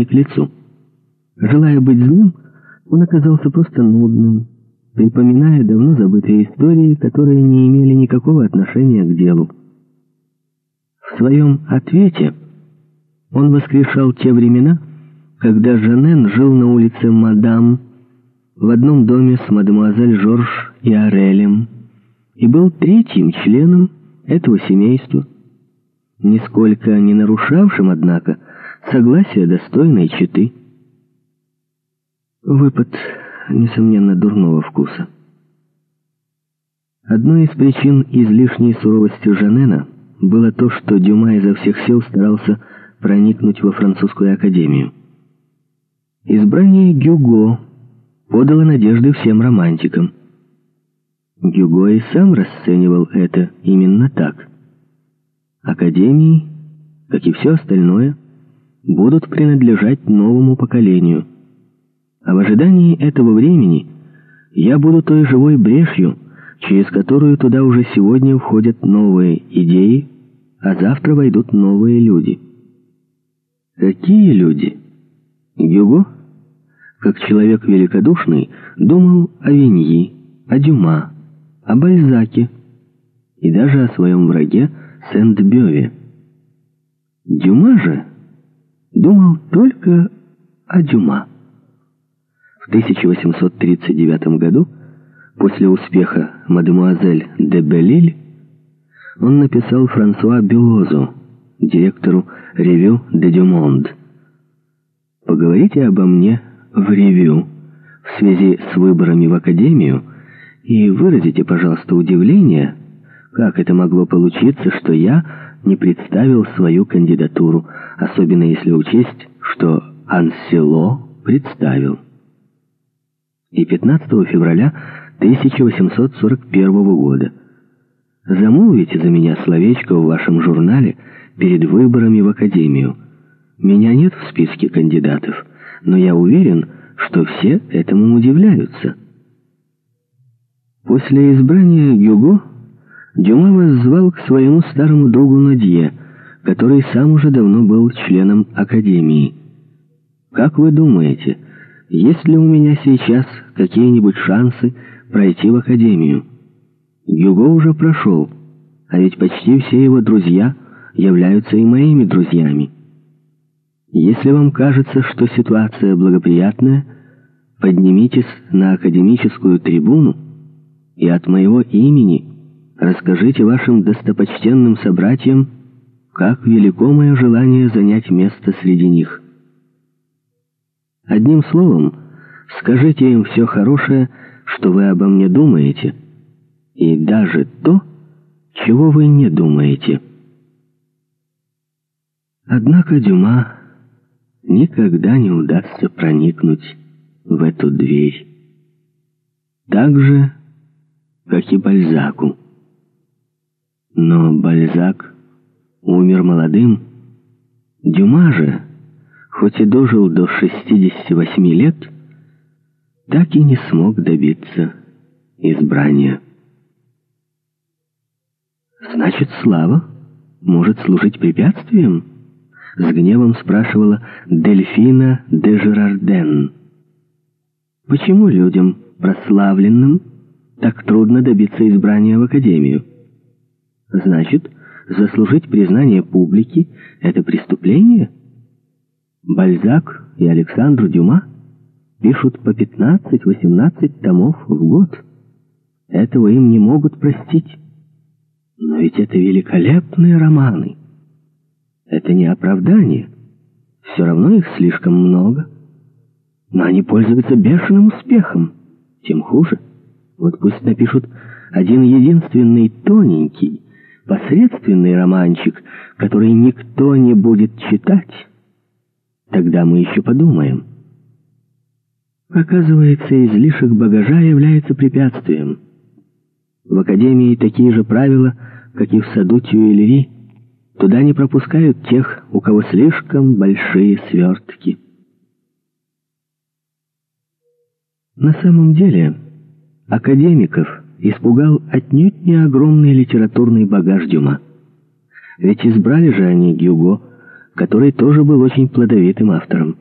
не к лицу. Желая быть злым, он оказался просто нудным, припоминая давно забытые истории, которые не имели никакого отношения к делу. В своем ответе он воскрешал те времена, когда Жанен жил на улице Мадам в одном доме с мадемуазель Жорж и Арелем и был третьим членом этого семейства, нисколько не нарушавшим, однако, согласия достойной четы. Выпад, несомненно, дурного вкуса. Одной из причин излишней суровости Жанена было то, что Дюма изо всех сил старался проникнуть во французскую академию. Избрание Гюго подало надежды всем романтикам. Гюго и сам расценивал это именно так. Академии, как и все остальное, будут принадлежать новому поколению. А в ожидании этого времени я буду той живой брешью, через которую туда уже сегодня входят новые идеи, а завтра войдут новые люди. Какие люди? Гюго, как человек великодушный, думал о Виньи, о Дюма, о Бальзаке и даже о своем враге Сент-Бёве. Дюма же думал только о Дюма. В 1839 году, после успеха «Мадемуазель де Белиль», он написал Франсуа Белозу, директору «Ревю де Дюмонд». «Поговорите обо мне в ревю в связи с выборами в Академию и выразите, пожалуйста, удивление, как это могло получиться, что я не представил свою кандидатуру, особенно если учесть, что Ансело представил. И 15 февраля 1841 года замолвите за меня словечко в вашем журнале перед выборами в Академию. Меня нет в списке кандидатов, но я уверен, что все этому удивляются. После избрания Гюго Дюма воззвал к своему старому другу Надье, который сам уже давно был членом Академии. «Как вы думаете, есть ли у меня сейчас какие-нибудь шансы пройти в Академию?» Гюго уже прошел, а ведь почти все его друзья являются и моими друзьями. Если вам кажется, что ситуация благоприятная, поднимитесь на академическую трибуну и от моего имени расскажите вашим достопочтенным собратьям, как велико мое желание занять место среди них. Одним словом, скажите им все хорошее, что вы обо мне думаете, и даже то, чего вы не думаете. Однако Дюма никогда не удастся проникнуть в эту дверь. Так же, как и Бальзаку. Но Бальзак умер молодым. Дюма же, хоть и дожил до 68 лет, так и не смог добиться избрания. Значит, слава может служить препятствием? С гневом спрашивала Дельфина де Жерарден. Почему людям, прославленным, так трудно добиться избрания в Академию? Значит, заслужить признание публики — это преступление? Бальзак и Александр Дюма пишут по 15-18 томов в год. Этого им не могут простить. Но ведь это великолепные романы. Это не оправдание. Все равно их слишком много. Но они пользуются бешеным успехом. Тем хуже. Вот пусть напишут один единственный тоненький, посредственный романчик, который никто не будет читать. Тогда мы еще подумаем. Оказывается, излишек багажа является препятствием. В Академии такие же правила, как и в саду Тюильри. Туда не пропускают тех, у кого слишком большие свертки. На самом деле, академиков испугал отнюдь не огромный литературный багаж Дюма. Ведь избрали же они Гюго, который тоже был очень плодовитым автором.